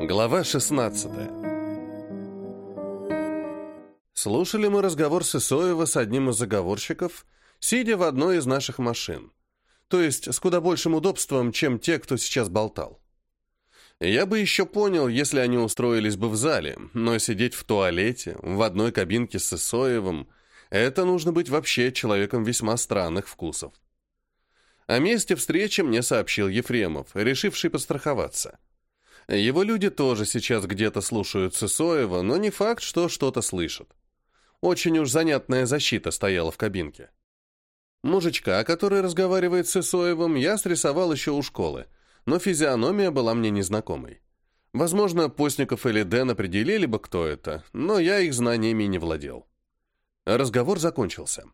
Глава 16 Слушали мы разговор Сысоева с одним из заговорщиков, сидя в одной из наших машин. То есть с куда большим удобством, чем те, кто сейчас болтал. Я бы еще понял, если они устроились бы в зале, но сидеть в туалете, в одной кабинке с Сысоевым, это нужно быть вообще человеком весьма странных вкусов. О месте встречи мне сообщил Ефремов, решивший подстраховаться. Его люди тоже сейчас где-то слушают Сысоева, но не факт, что что-то слышат. Очень уж занятная защита стояла в кабинке. Мужичка, который разговаривает с Сысоевым, я срисовал еще у школы, но физиономия была мне незнакомой. Возможно, Постников или Дэн определили бы, кто это, но я их знаниями не владел. Разговор закончился.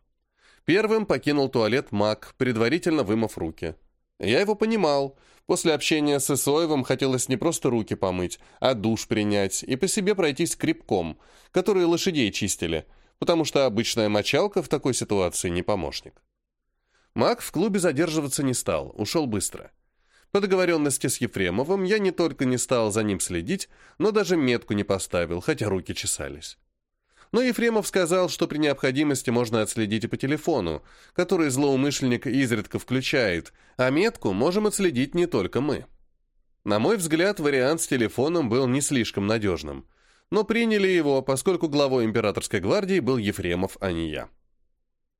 Первым покинул туалет маг, предварительно вымыв руки. Я его понимал. После общения с Исоевым хотелось не просто руки помыть, а душ принять и по себе пройтись скребком, который лошадей чистили, потому что обычная мочалка в такой ситуации не помощник. Маг в клубе задерживаться не стал, ушел быстро. По договоренности с Ефремовым я не только не стал за ним следить, но даже метку не поставил, хотя руки чесались. Но Ефремов сказал, что при необходимости можно отследить и по телефону, который злоумышленник изредка включает, а метку можем отследить не только мы. На мой взгляд, вариант с телефоном был не слишком надежным, но приняли его, поскольку главой императорской гвардии был Ефремов, а не я.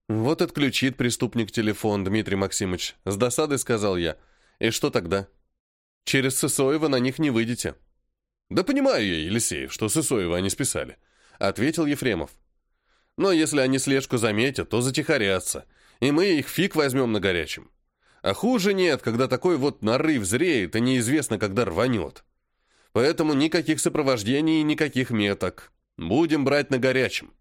«Вот отключит преступник телефон, Дмитрий Максимович», — с досадой сказал я. «И что тогда? Через Сысоева на них не выйдете». «Да понимаю я, Елисеев, что Сысоева они списали», — ответил Ефремов. «Но если они слежку заметят, то затихарятся, и мы их фиг возьмем на горячем. А хуже нет, когда такой вот нарыв зреет, и неизвестно, когда рванет. Поэтому никаких сопровождений и никаких меток. Будем брать на горячем».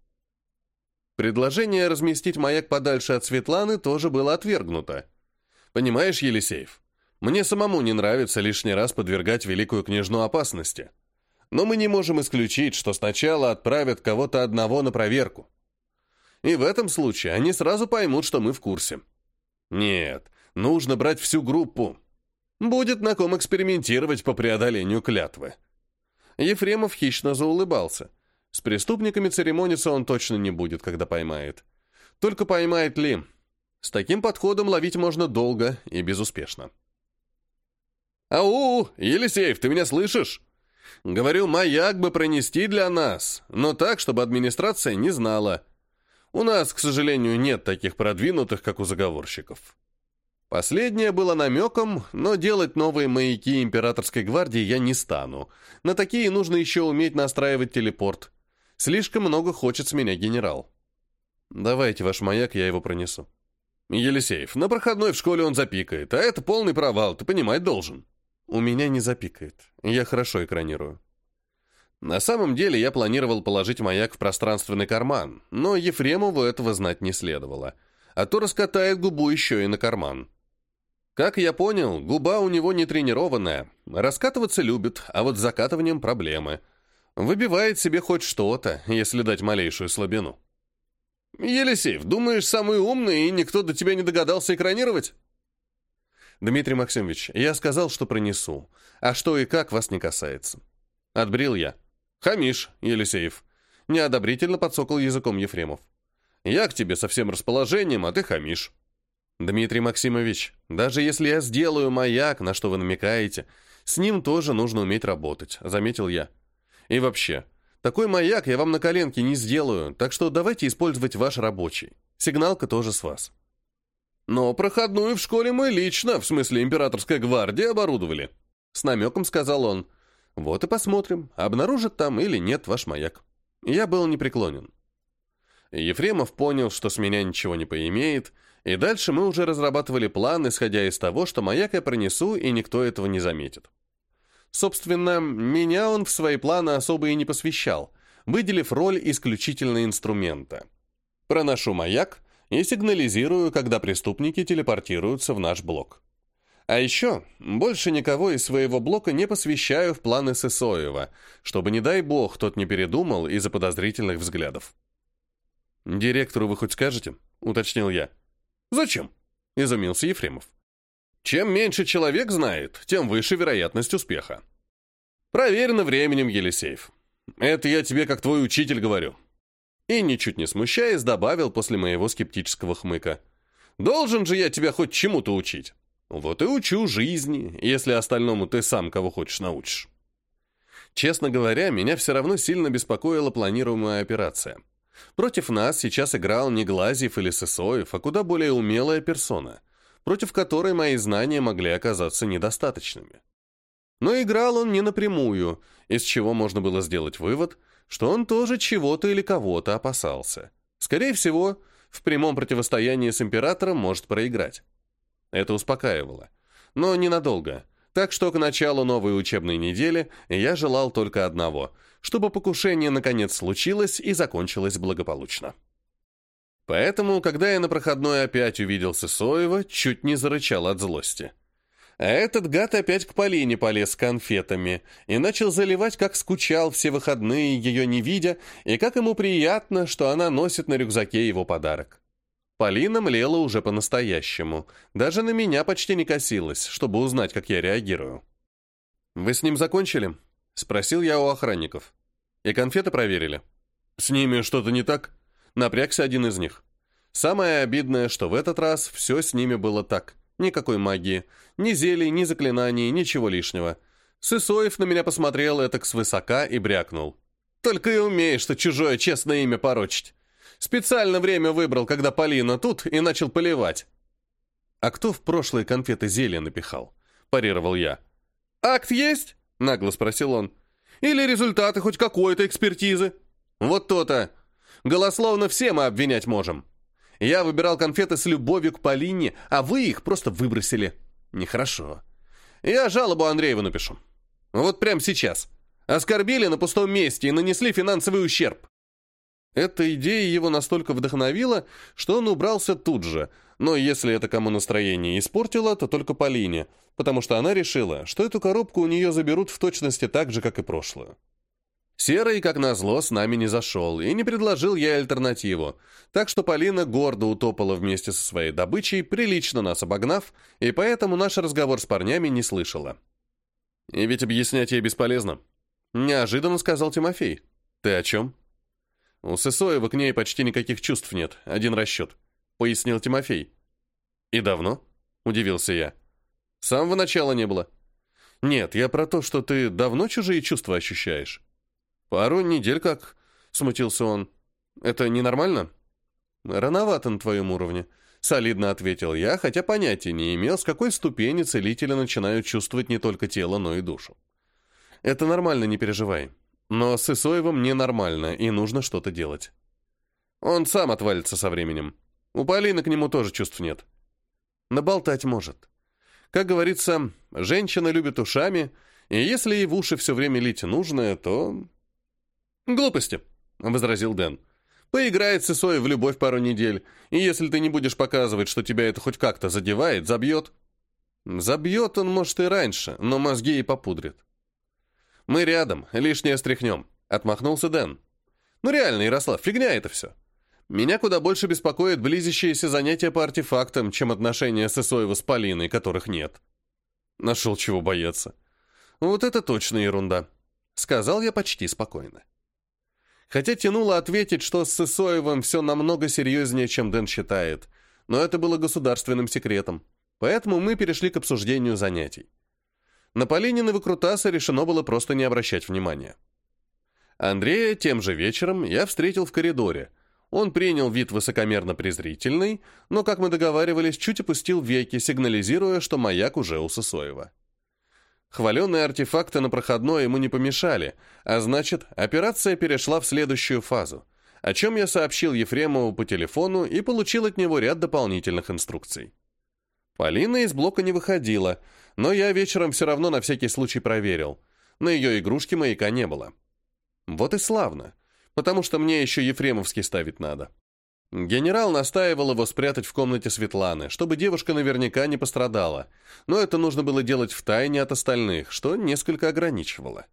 Предложение разместить маяк подальше от Светланы тоже было отвергнуто. «Понимаешь, Елисеев, мне самому не нравится лишний раз подвергать великую княжну опасности» но мы не можем исключить, что сначала отправят кого-то одного на проверку. И в этом случае они сразу поймут, что мы в курсе. Нет, нужно брать всю группу. Будет на ком экспериментировать по преодолению клятвы. Ефремов хищно заулыбался. С преступниками церемониться он точно не будет, когда поймает. Только поймает ли? С таким подходом ловить можно долго и безуспешно. «Ау, Елисеев, ты меня слышишь?» Говорю, маяк бы пронести для нас, но так, чтобы администрация не знала. У нас, к сожалению, нет таких продвинутых, как у заговорщиков. Последнее было намеком, но делать новые маяки императорской гвардии я не стану. На такие нужно еще уметь настраивать телепорт. Слишком много хочет с меня генерал. Давайте ваш маяк, я его пронесу. Елисеев, на проходной в школе он запикает, а это полный провал, ты понимать должен. У меня не запикает. Я хорошо экранирую. На самом деле я планировал положить маяк в пространственный карман, но Ефремову этого знать не следовало. А то раскатает губу еще и на карман. Как я понял, губа у него не тренированная. Раскатываться любит, а вот с закатыванием проблемы. Выбивает себе хоть что-то, если дать малейшую слабину. «Елисеев, думаешь, самый умный, и никто до тебя не догадался экранировать?» «Дмитрий Максимович, я сказал, что принесу. А что и как вас не касается». Отбрил я. «Хамиш, Елисеев». Неодобрительно подсокал языком Ефремов. «Я к тебе со всем расположением, а ты хамишь». «Дмитрий Максимович, даже если я сделаю маяк, на что вы намекаете, с ним тоже нужно уметь работать», — заметил я. «И вообще, такой маяк я вам на коленке не сделаю, так что давайте использовать ваш рабочий. Сигналка тоже с вас». Но проходную в школе мы лично, в смысле императорской гвардии, оборудовали. С намеком сказал он. Вот и посмотрим, обнаружит там или нет ваш маяк. Я был непреклонен. Ефремов понял, что с меня ничего не поимеет, и дальше мы уже разрабатывали план, исходя из того, что маяк я пронесу, и никто этого не заметит. Собственно, меня он в свои планы особо и не посвящал, выделив роль исключительно инструмента. Проношу маяк, и сигнализирую, когда преступники телепортируются в наш блок. А еще больше никого из своего блока не посвящаю в планы Сысоева, чтобы, не дай бог, тот не передумал из-за подозрительных взглядов. «Директору вы хоть скажете?» — уточнил я. «Зачем?» — изумился Ефремов. «Чем меньше человек знает, тем выше вероятность успеха». Проверено временем, Елисеев. Это я тебе как твой учитель говорю. И, ничуть не смущаясь, добавил после моего скептического хмыка. Должен же я тебя хоть чему-то учить. Вот и учу жизни, если остальному ты сам кого хочешь научишь. Честно говоря, меня все равно сильно беспокоила планируемая операция. Против нас сейчас играл не Глазьев или Сысоев, а куда более умелая персона, против которой мои знания могли оказаться недостаточными. Но играл он не напрямую, из чего можно было сделать вывод, что он тоже чего-то или кого-то опасался. Скорее всего, в прямом противостоянии с императором может проиграть. Это успокаивало. Но ненадолго. Так что к началу новой учебной недели я желал только одного — чтобы покушение наконец случилось и закончилось благополучно. Поэтому, когда я на проходной опять увидел Сысоева, чуть не зарычал от злости. А этот гад опять к Полине полез с конфетами и начал заливать, как скучал все выходные, ее не видя, и как ему приятно, что она носит на рюкзаке его подарок. Полина млела уже по-настоящему, даже на меня почти не косилась, чтобы узнать, как я реагирую. «Вы с ним закончили?» — спросил я у охранников. «И конфеты проверили?» «С ними что-то не так?» Напрягся один из них. Самое обидное, что в этот раз все с ними было так — Никакой магии. Ни зелий, ни заклинаний, ничего лишнего. Сысоев на меня посмотрел этак свысока и брякнул. «Только и умеешь, что чужое честное имя порочить. Специально время выбрал, когда Полина тут, и начал поливать». «А кто в прошлые конфеты зелья напихал?» – парировал я. «Акт есть?» – нагло спросил он. «Или результаты хоть какой-то экспертизы?» «Вот то-то. Голословно все мы обвинять можем». Я выбирал конфеты с любовью к Полине, а вы их просто выбросили. Нехорошо. Я жалобу Андрееву напишу. Вот прямо сейчас. Оскорбили на пустом месте и нанесли финансовый ущерб. Эта идея его настолько вдохновила, что он убрался тут же, но если это кому настроение испортило, то только Полине, потому что она решила, что эту коробку у нее заберут в точности так же, как и прошлую. Серый, как назло, с нами не зашел и не предложил ей альтернативу, так что Полина гордо утопала вместе со своей добычей, прилично нас обогнав, и поэтому наш разговор с парнями не слышала. «И ведь объяснять ей бесполезно», — неожиданно сказал Тимофей. «Ты о чем?» «У Сысоева к ней почти никаких чувств нет, один расчет», — пояснил Тимофей. «И давно?» — удивился я. «С самого начала не было». «Нет, я про то, что ты давно чужие чувства ощущаешь». «Пару недель как», — смутился он. «Это ненормально?» «Рановато на твоем уровне», — солидно ответил я, хотя понятия не имел, с какой ступени целители начинают чувствовать не только тело, но и душу. «Это нормально, не переживай. Но с Исоевым ненормально, и нужно что-то делать. Он сам отвалится со временем. У Полины к нему тоже чувств нет. Наболтать может. Как говорится, женщина любит ушами, и если ей в уши все время лить нужное, то «Глупости», — возразил Дэн. «Поиграет с Исой в любовь пару недель, и если ты не будешь показывать, что тебя это хоть как-то задевает, забьет». «Забьет он, может, и раньше, но мозги и попудрит». «Мы рядом, лишнее стряхнем», — отмахнулся Дэн. «Ну реально, Ярослав, фигня это все. Меня куда больше беспокоит близящиеся занятия по артефактам, чем отношения с Исоева с Полиной, которых нет». Нашел чего бояться. «Вот это точно ерунда», — сказал я почти спокойно. Хотя тянуло ответить, что с Сысоевым все намного серьезнее, чем Дэн считает, но это было государственным секретом, поэтому мы перешли к обсуждению занятий. На Полинины выкрутасы решено было просто не обращать внимания. Андрея тем же вечером я встретил в коридоре. Он принял вид высокомерно-презрительный, но, как мы договаривались, чуть опустил веки, сигнализируя, что маяк уже у Сысоева. Хваленные артефакты на проходной ему не помешали, а значит, операция перешла в следующую фазу, о чем я сообщил Ефремову по телефону и получил от него ряд дополнительных инструкций. Полина из блока не выходила, но я вечером все равно на всякий случай проверил. На ее игрушке маяка не было. Вот и славно, потому что мне еще Ефремовский ставить надо. Генерал настаивал его спрятать в комнате Светланы, чтобы девушка наверняка не пострадала, но это нужно было делать в тайне от остальных, что несколько ограничивало.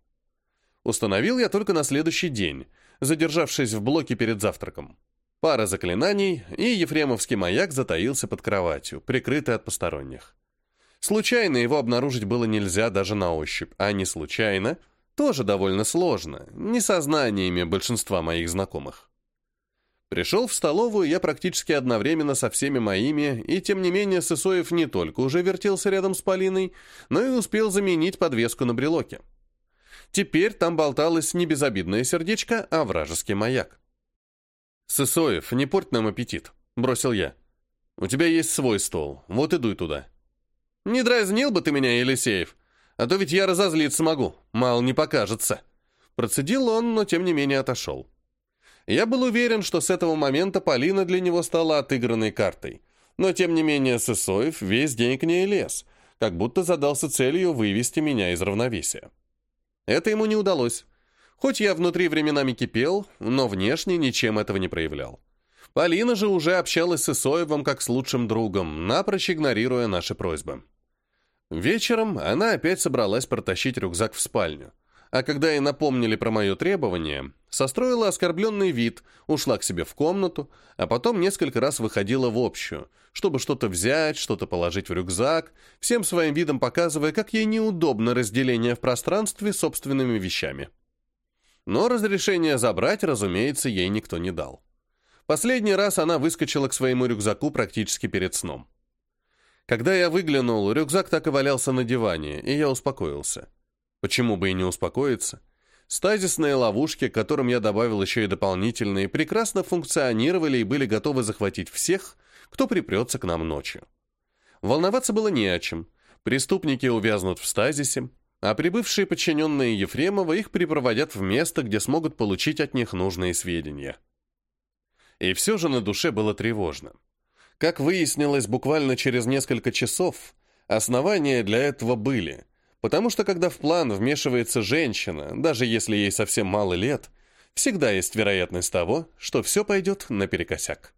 Установил я только на следующий день, задержавшись в блоке перед завтраком. Пара заклинаний, и ефремовский маяк затаился под кроватью, прикрытый от посторонних. Случайно его обнаружить было нельзя даже на ощупь, а не случайно, Тоже довольно сложно, не сознаниями большинства моих знакомых. Пришел в столовую я практически одновременно со всеми моими, и тем не менее Сысоев не только уже вертелся рядом с Полиной, но и успел заменить подвеску на брелоке. Теперь там болталось не безобидное сердечко, а вражеский маяк. «Сысоев, не порть нам аппетит», — бросил я. «У тебя есть свой стол, вот и туда». «Не дразнил бы ты меня, Елисеев, а то ведь я разозлиться могу, мало не покажется». Процедил он, но тем не менее отошел. Я был уверен, что с этого момента Полина для него стала отыгранной картой. Но тем не менее Сысоев весь день к ней лез, как будто задался целью вывести меня из равновесия. Это ему не удалось. Хоть я внутри временами кипел, но внешне ничем этого не проявлял. Полина же уже общалась с Исоевым как с лучшим другом, напрочь игнорируя наши просьбы. Вечером она опять собралась протащить рюкзак в спальню. А когда ей напомнили про мое требование, состроила оскорбленный вид, ушла к себе в комнату, а потом несколько раз выходила в общую, чтобы что-то взять, что-то положить в рюкзак, всем своим видом показывая, как ей неудобно разделение в пространстве собственными вещами. Но разрешение забрать, разумеется, ей никто не дал. Последний раз она выскочила к своему рюкзаку практически перед сном. Когда я выглянул, рюкзак так и валялся на диване, и я успокоился. Почему бы и не успокоиться? Стазисные ловушки, к которым я добавил еще и дополнительные, прекрасно функционировали и были готовы захватить всех, кто припрется к нам ночью. Волноваться было не о чем. Преступники увязнут в стазисе, а прибывшие подчиненные Ефремова их припроводят в место, где смогут получить от них нужные сведения. И все же на душе было тревожно. Как выяснилось буквально через несколько часов, основания для этого были, потому что когда в план вмешивается женщина, даже если ей совсем мало лет, всегда есть вероятность того, что все пойдет наперекосяк.